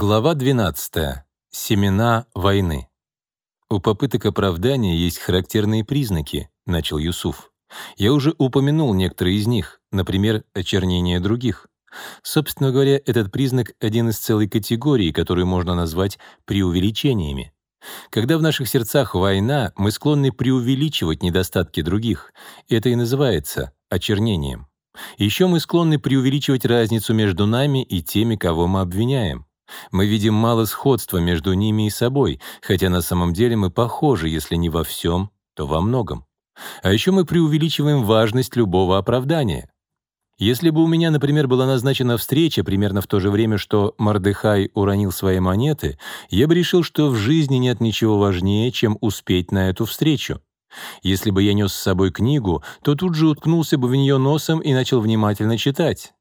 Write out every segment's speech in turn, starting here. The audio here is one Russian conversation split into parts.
Глава 12. Семена войны. «У попыток оправдания есть характерные признаки», — начал Юсуф. «Я уже упомянул некоторые из них, например, очернение других. Собственно говоря, этот признак — один из целой категории, которую можно назвать преувеличениями. Когда в наших сердцах война, мы склонны преувеличивать недостатки других. Это и называется очернением. Еще мы склонны преувеличивать разницу между нами и теми, кого мы обвиняем. Мы видим мало сходства между ними и собой, хотя на самом деле мы похожи, если не во всем, то во многом. А еще мы преувеличиваем важность любого оправдания. Если бы у меня, например, была назначена встреча примерно в то же время, что Мордыхай уронил свои монеты, я бы решил, что в жизни нет ничего важнее, чем успеть на эту встречу. Если бы я нес с собой книгу, то тут же уткнулся бы в нее носом и начал внимательно читать.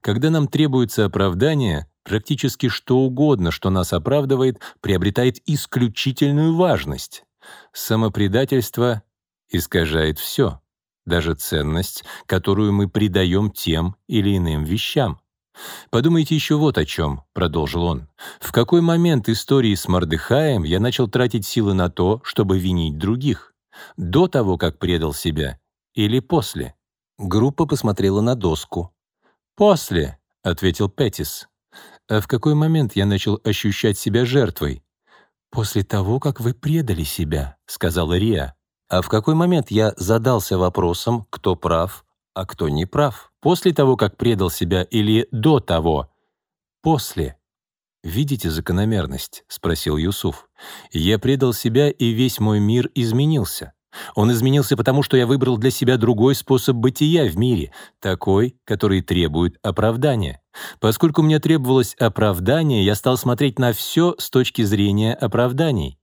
Когда нам требуется оправдание, Практически что угодно, что нас оправдывает, приобретает исключительную важность. Самопредательство искажает все, даже ценность, которую мы придаем тем или иным вещам. «Подумайте еще вот о чем», — продолжил он. «В какой момент истории с Мордыхаем я начал тратить силы на то, чтобы винить других? До того, как предал себя, или после?» Группа посмотрела на доску. «После», — ответил Петтис. А в какой момент я начал ощущать себя жертвой? «После того, как вы предали себя», — сказала Риа. «А в какой момент я задался вопросом, кто прав, а кто не прав? После того, как предал себя или до того?» «После». «Видите закономерность?» — спросил Юсуф. «Я предал себя, и весь мой мир изменился. Он изменился потому, что я выбрал для себя другой способ бытия в мире, такой, который требует оправдания. Поскольку мне требовалось оправдание, я стал смотреть на все с точки зрения оправданий.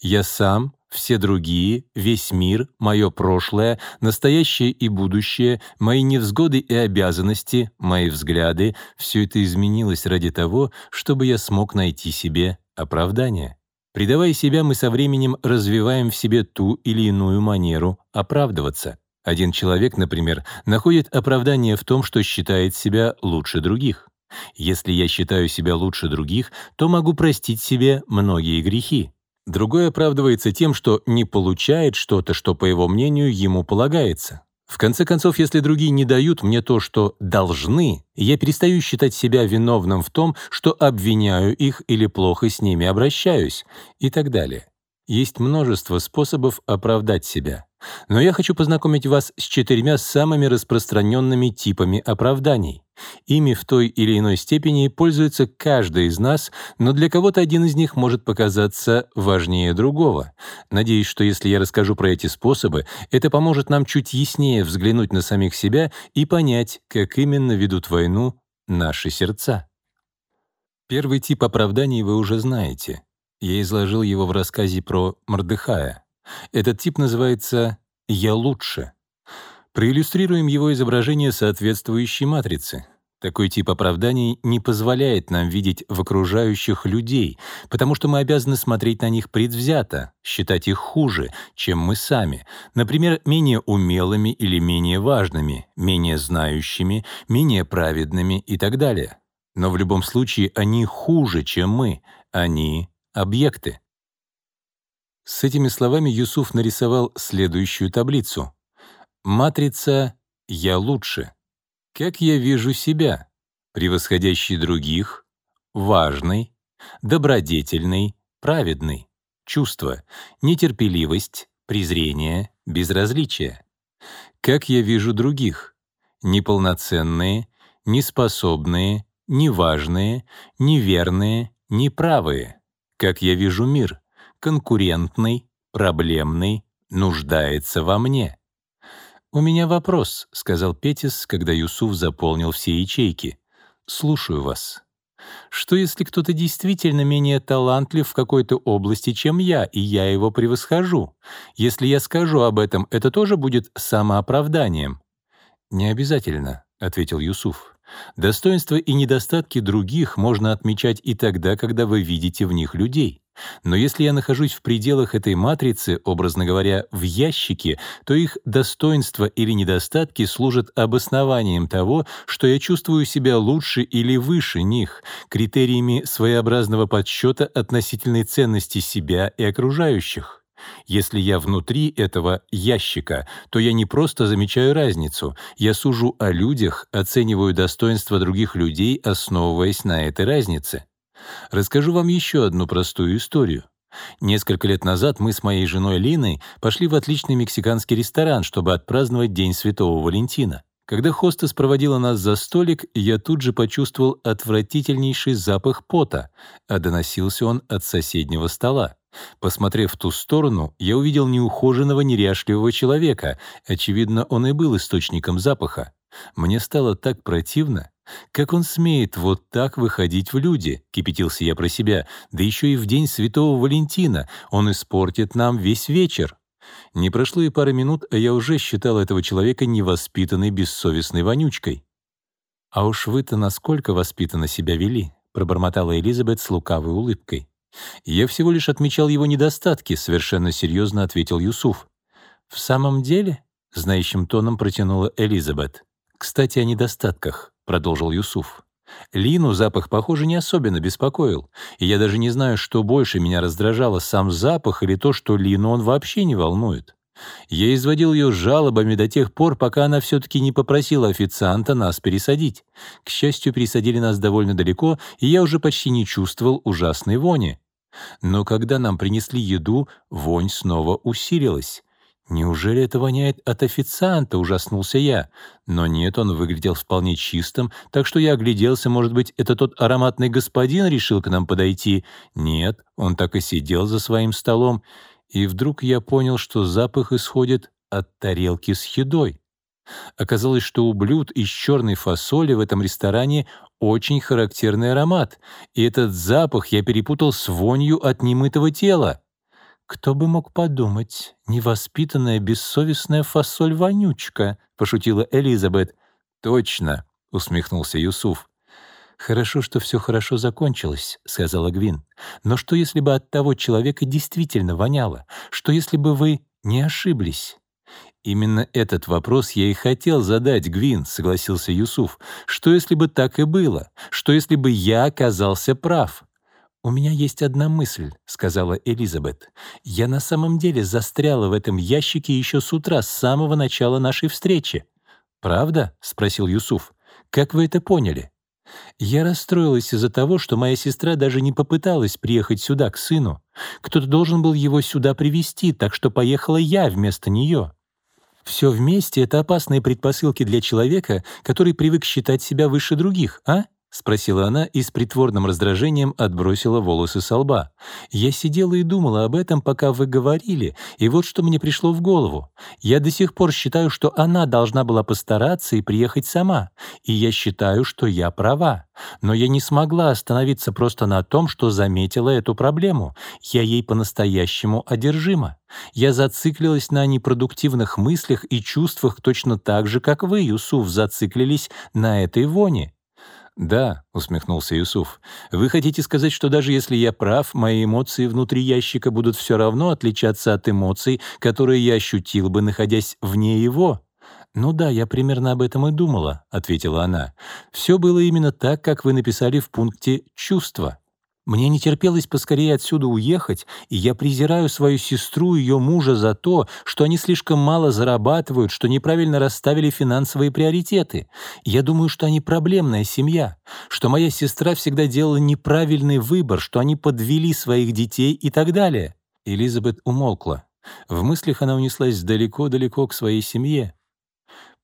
Я сам, все другие, весь мир, мое прошлое, настоящее и будущее, мои невзгоды и обязанности, мои взгляды — все это изменилось ради того, чтобы я смог найти себе оправдание. Предавая себя, мы со временем развиваем в себе ту или иную манеру оправдываться. Один человек, например, находит оправдание в том, что считает себя лучше других. Если я считаю себя лучше других, то могу простить себе многие грехи. Другой оправдывается тем, что не получает что-то, что, по его мнению, ему полагается. В конце концов, если другие не дают мне то, что должны, я перестаю считать себя виновным в том, что обвиняю их или плохо с ними обращаюсь, и так далее. Есть множество способов оправдать себя. Но я хочу познакомить вас с четырьмя самыми распространенными типами оправданий. Ими в той или иной степени пользуется каждый из нас, но для кого-то один из них может показаться важнее другого. Надеюсь, что если я расскажу про эти способы, это поможет нам чуть яснее взглянуть на самих себя и понять, как именно ведут войну наши сердца. Первый тип оправданий вы уже знаете. Я изложил его в рассказе про Мордыхая. Этот тип называется «я лучше». Проиллюстрируем его изображение соответствующей матрицы. Такой тип оправданий не позволяет нам видеть в окружающих людей, потому что мы обязаны смотреть на них предвзято, считать их хуже, чем мы сами, например, менее умелыми или менее важными, менее знающими, менее праведными и так далее. Но в любом случае они хуже, чем мы, они — объекты. С этими словами Юсуф нарисовал следующую таблицу — Матрица «Я лучше». Как я вижу себя? Превосходящий других, важный, добродетельный, праведный. Чувство — нетерпеливость, презрение, безразличие. Как я вижу других? Неполноценные, неспособные, неважные, неверные, неправые. Как я вижу мир? Конкурентный, проблемный, нуждается во мне. «У меня вопрос», — сказал Петис, когда Юсуф заполнил все ячейки. «Слушаю вас. Что если кто-то действительно менее талантлив в какой-то области, чем я, и я его превосхожу? Если я скажу об этом, это тоже будет самооправданием?» «Не обязательно», — ответил Юсуф. «Достоинства и недостатки других можно отмечать и тогда, когда вы видите в них людей. Но если я нахожусь в пределах этой матрицы, образно говоря, в ящике, то их достоинства или недостатки служат обоснованием того, что я чувствую себя лучше или выше них, критериями своеобразного подсчета относительной ценности себя и окружающих. Если я внутри этого ящика, то я не просто замечаю разницу, я сужу о людях, оцениваю достоинства других людей, основываясь на этой разнице. Расскажу вам еще одну простую историю. Несколько лет назад мы с моей женой Линой пошли в отличный мексиканский ресторан, чтобы отпраздновать День Святого Валентина. Когда хостес проводила нас за столик, я тут же почувствовал отвратительнейший запах пота, а доносился он от соседнего стола. Посмотрев в ту сторону, я увидел неухоженного, неряшливого человека. Очевидно, он и был источником запаха. Мне стало так противно. Как он смеет вот так выходить в люди, кипятился я про себя, да еще и в день Святого Валентина. Он испортит нам весь вечер. Не прошло и пары минут, а я уже считал этого человека невоспитанной, бессовестной вонючкой. «А уж вы-то насколько воспитанно себя вели», — пробормотала Элизабет с лукавой улыбкой. «Я всего лишь отмечал его недостатки», — совершенно серьезно ответил Юсуф. «В самом деле?» — знающим тоном протянула Элизабет. «Кстати, о недостатках», — продолжил Юсуф. Лину запах, похоже, не особенно беспокоил, и я даже не знаю, что больше меня раздражало, сам запах или то, что Лину он вообще не волнует. Я изводил ее жалобами до тех пор, пока она все-таки не попросила официанта нас пересадить. К счастью, пересадили нас довольно далеко, и я уже почти не чувствовал ужасной вони. Но когда нам принесли еду, вонь снова усилилась. «Неужели это воняет от официанта?» — ужаснулся я. Но нет, он выглядел вполне чистым, так что я огляделся, может быть, это тот ароматный господин решил к нам подойти. Нет, он так и сидел за своим столом. И вдруг я понял, что запах исходит от тарелки с едой. Оказалось, что у блюд из черной фасоли в этом ресторане очень характерный аромат, и этот запах я перепутал с вонью от немытого тела. «Кто бы мог подумать, невоспитанная, бессовестная фасоль-вонючка», — пошутила Элизабет. «Точно», — усмехнулся Юсуф. «Хорошо, что все хорошо закончилось», — сказала Гвин. «Но что, если бы от того человека действительно воняло? Что, если бы вы не ошиблись?» «Именно этот вопрос я и хотел задать, Гвин», — согласился Юсуф. «Что, если бы так и было? Что, если бы я оказался прав?» «У меня есть одна мысль», — сказала Элизабет. «Я на самом деле застряла в этом ящике еще с утра, с самого начала нашей встречи». «Правда?» — спросил Юсуф. «Как вы это поняли?» «Я расстроилась из-за того, что моя сестра даже не попыталась приехать сюда, к сыну. Кто-то должен был его сюда привести, так что поехала я вместо нее». Все вместе — это опасные предпосылки для человека, который привык считать себя выше других, а? — спросила она и с притворным раздражением отбросила волосы со лба. «Я сидела и думала об этом, пока вы говорили, и вот что мне пришло в голову. Я до сих пор считаю, что она должна была постараться и приехать сама, и я считаю, что я права. Но я не смогла остановиться просто на том, что заметила эту проблему. Я ей по-настоящему одержима. Я зациклилась на непродуктивных мыслях и чувствах точно так же, как вы, Юсуф, зациклились на этой воне. «Да», — усмехнулся Юсуф, — «вы хотите сказать, что даже если я прав, мои эмоции внутри ящика будут все равно отличаться от эмоций, которые я ощутил бы, находясь вне его?» «Ну да, я примерно об этом и думала», — ответила она. «Все было именно так, как вы написали в пункте «чувства». Мне не терпелось поскорее отсюда уехать, и я презираю свою сестру и ее мужа за то, что они слишком мало зарабатывают, что неправильно расставили финансовые приоритеты. Я думаю, что они проблемная семья, что моя сестра всегда делала неправильный выбор, что они подвели своих детей и так далее». Элизабет умолкла. В мыслях она унеслась далеко-далеко к своей семье.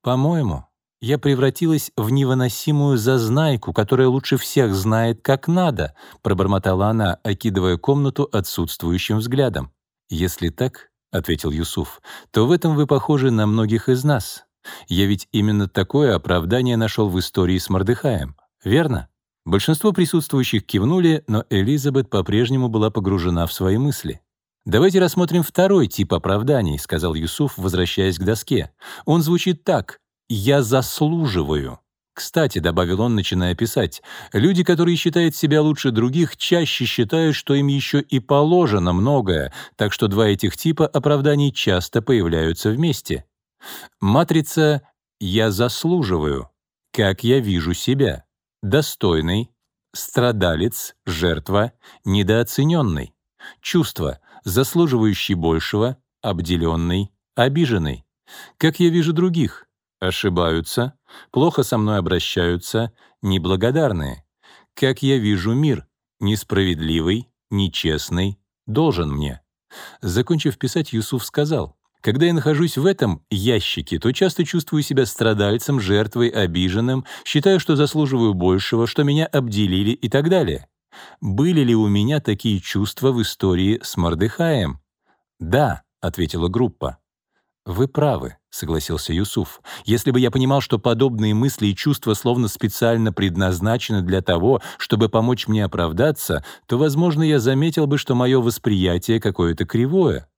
«По-моему, я превратилась в невыносимую зазнайку, которая лучше всех знает, как надо», — пробормотала она, окидывая комнату отсутствующим взглядом. «Если так», — ответил Юсуф, — «то в этом вы похожи на многих из нас. Я ведь именно такое оправдание нашел в истории с Мордыхаем, верно?» Большинство присутствующих кивнули, но Элизабет по-прежнему была погружена в свои мысли. «Давайте рассмотрим второй тип оправданий», — сказал Юсуф, возвращаясь к доске. «Он звучит так. «Я заслуживаю». Кстати, добавил он, начиная писать, люди, которые считают себя лучше других, чаще считают, что им еще и положено многое, так что два этих типа оправданий часто появляются вместе. Матрица «я заслуживаю», как я вижу себя, достойный, страдалец, жертва, недооцененный, чувство, заслуживающий большего, обделенный, обиженный, как я вижу других, ошибаются, плохо со мной обращаются, неблагодарные. Как я вижу мир, несправедливый, нечестный, должен мне. Закончив писать, Юсуф сказал, «Когда я нахожусь в этом ящике, то часто чувствую себя страдальцем, жертвой, обиженным, считаю, что заслуживаю большего, что меня обделили и так далее. Были ли у меня такие чувства в истории с Мордыхаем?» «Да», — ответила группа. «Вы правы», — согласился Юсуф. «Если бы я понимал, что подобные мысли и чувства словно специально предназначены для того, чтобы помочь мне оправдаться, то, возможно, я заметил бы, что мое восприятие какое-то кривое.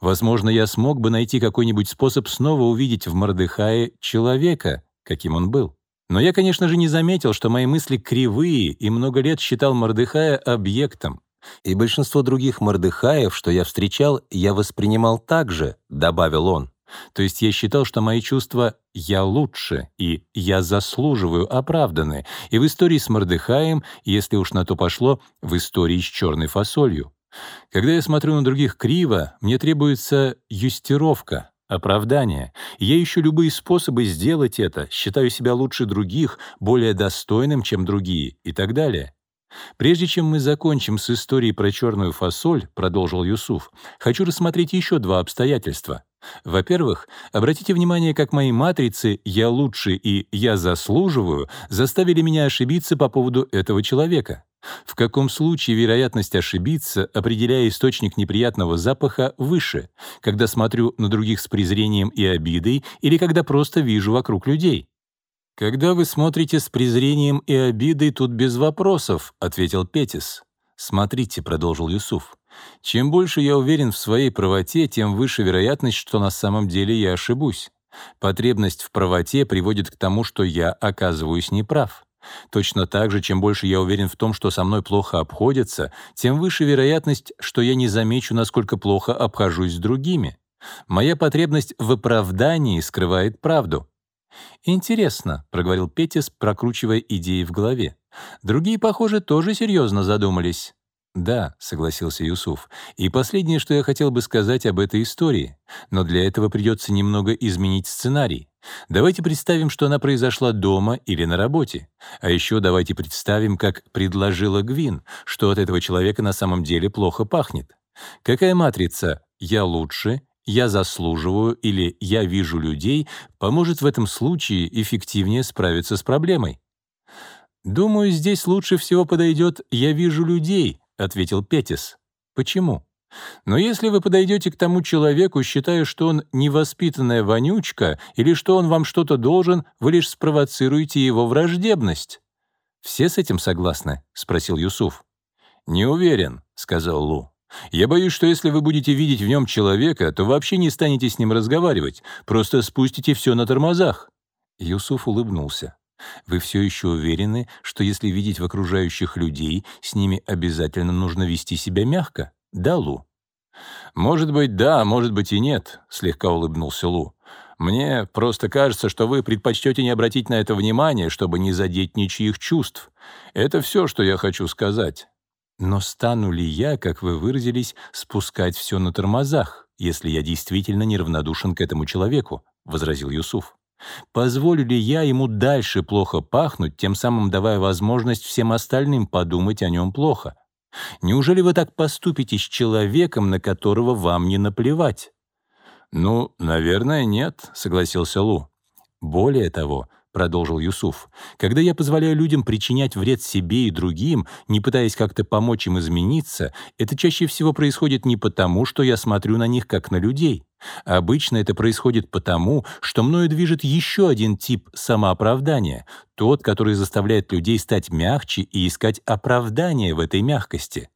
Возможно, я смог бы найти какой-нибудь способ снова увидеть в Мордыхае человека, каким он был. Но я, конечно же, не заметил, что мои мысли кривые и много лет считал Мордыхая объектом. И большинство других Мордыхаев, что я встречал, я воспринимал так же, добавил он. То есть я считал, что мои чувства «я лучше» и «я заслуживаю» оправданы, и в истории с Мордыхаем, если уж на то пошло, в истории с черной фасолью. Когда я смотрю на других криво, мне требуется юстировка, оправдание. Я ищу любые способы сделать это, считаю себя лучше других, более достойным, чем другие и так далее. «Прежде чем мы закончим с историей про черную фасоль», — продолжил Юсуф, «хочу рассмотреть еще два обстоятельства. Во-первых, обратите внимание, как мои матрицы «я лучше» и «я заслуживаю» заставили меня ошибиться по поводу этого человека. В каком случае вероятность ошибиться, определяя источник неприятного запаха, выше, когда смотрю на других с презрением и обидой или когда просто вижу вокруг людей? «Когда вы смотрите с презрением и обидой, тут без вопросов», — ответил Петис. «Смотрите», — продолжил Юсуф. «Чем больше я уверен в своей правоте, тем выше вероятность, что на самом деле я ошибусь. Потребность в правоте приводит к тому, что я оказываюсь неправ. Точно так же, чем больше я уверен в том, что со мной плохо обходятся, тем выше вероятность, что я не замечу, насколько плохо обхожусь с другими. Моя потребность в оправдании скрывает правду. «Интересно», — проговорил Петис, прокручивая идеи в голове. «Другие, похоже, тоже серьезно задумались». «Да», — согласился Юсуф. «И последнее, что я хотел бы сказать об этой истории. Но для этого придется немного изменить сценарий. Давайте представим, что она произошла дома или на работе. А еще давайте представим, как предложила Гвин, что от этого человека на самом деле плохо пахнет. Какая матрица «я лучше» «я заслуживаю» или «я вижу людей» поможет в этом случае эффективнее справиться с проблемой. «Думаю, здесь лучше всего подойдет «я вижу людей», — ответил Петис. «Почему?» Но если вы подойдете к тому человеку, считая, что он невоспитанная вонючка или что он вам что-то должен, вы лишь спровоцируете его враждебность. «Все с этим согласны?» — спросил Юсуф. «Не уверен», — сказал Лу. Я боюсь, что если вы будете видеть в нем человека, то вообще не станете с ним разговаривать, просто спустите все на тормозах». Юсуф улыбнулся. «Вы все еще уверены, что если видеть в окружающих людей, с ними обязательно нужно вести себя мягко? Да, Лу?» «Может быть, да, может быть и нет», — слегка улыбнулся Лу. «Мне просто кажется, что вы предпочтете не обратить на это внимание, чтобы не задеть ничьих чувств. Это все, что я хочу сказать». Но стану ли я, как вы выразились, спускать все на тормозах, если я действительно неравнодушен к этому человеку? — возразил Юсуф. Позволю ли я ему дальше плохо пахнуть, тем самым давая возможность всем остальным подумать о нем плохо? Неужели вы так поступите с человеком, на которого вам не наплевать? «Ну, наверное, нет», — согласился Лу. Более того, — продолжил Юсуф, «когда я позволяю людям причинять вред себе и другим, не пытаясь как-то помочь им измениться, это чаще всего происходит не потому, что я смотрю на них как на людей. Обычно это происходит потому, что мною движет еще один тип самооправдания, тот, который заставляет людей стать мягче и искать оправдание в этой мягкости».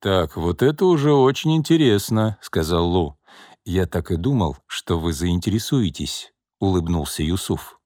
«Так, вот это уже очень интересно», — сказал Лу. «Я так и думал, что вы заинтересуетесь», — улыбнулся Юсуф.